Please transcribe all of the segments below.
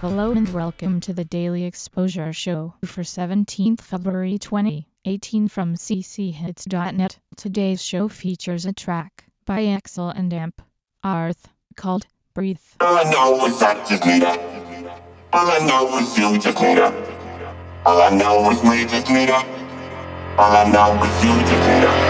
Hello and welcome to the Daily Exposure Show for 17th February 2018 from cchits.net. Today's show features a track by Axel and Amp Arth called Breathe. All I know is I just need her. All I know is you just need her. All I know is we just need her. All I know is you just need her.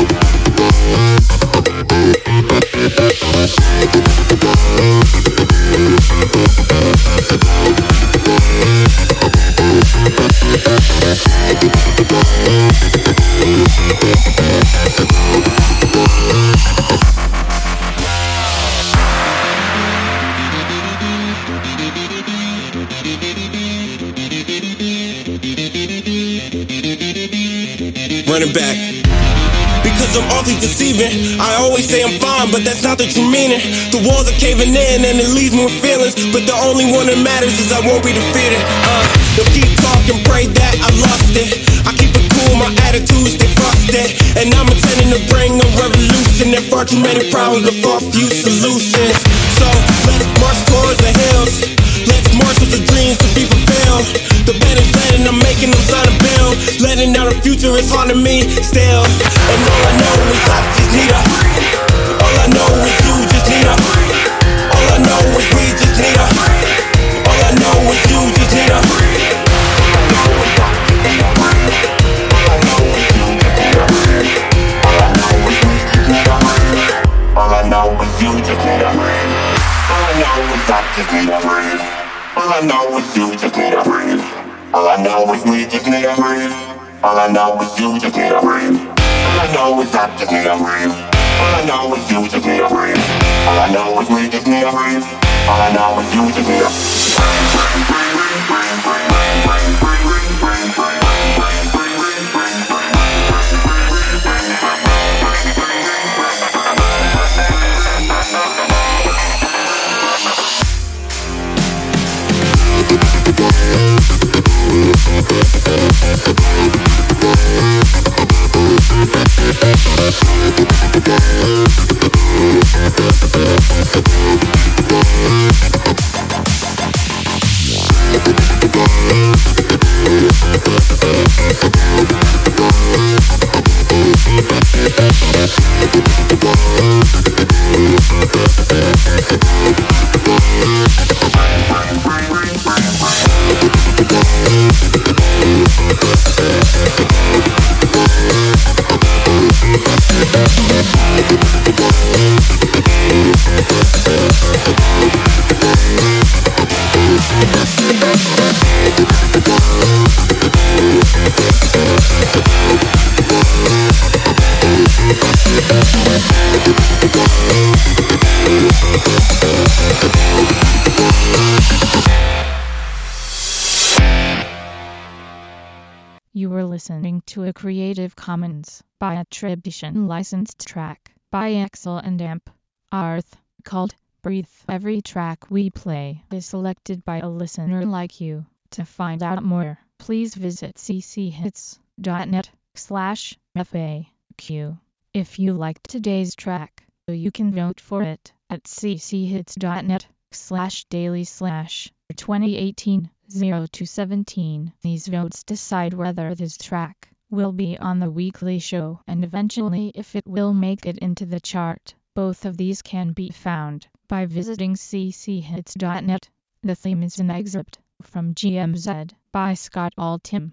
Thank running back. Because I'm awfully deceiving. I always say I'm fine, but that's not the true meaning. The walls are caving in and it leaves me with feelings. But the only one that matters is I won't be defeated. Uh, they'll keep talking, pray that I lost it. I keep it cool, my attitude stay frosted. And I'm intending to bring a revolution. There far too many problems, but far few solutions. Is haunting me still. And all I know is I just need her. All I know is you just need her. All I know is we just need her. All I know is you just need. All I know is you just need a breathe. All I know is just need a breathe. All I know is you just need a breathe. All I know is we just need a breathe. All I know is you just need a breathe. All I know is I just need a breathe. All I know is you just need a breathe. All I know is we just need a breathe. All I know is you just need a You were listening to a Creative Commons by attribution licensed track by Axel and Amp Arth called Breathe. Every track we play is selected by a listener like you. To find out more, please visit cchits.net slash FAQ. If you liked today's track, you can vote for it at cchits.net slash daily slash 2018 0 to 17. These votes decide whether this track will be on the weekly show and eventually if it will make it into the chart. Both of these can be found by visiting cchits.net. The theme is an excerpt from GMZ by Scott Altham.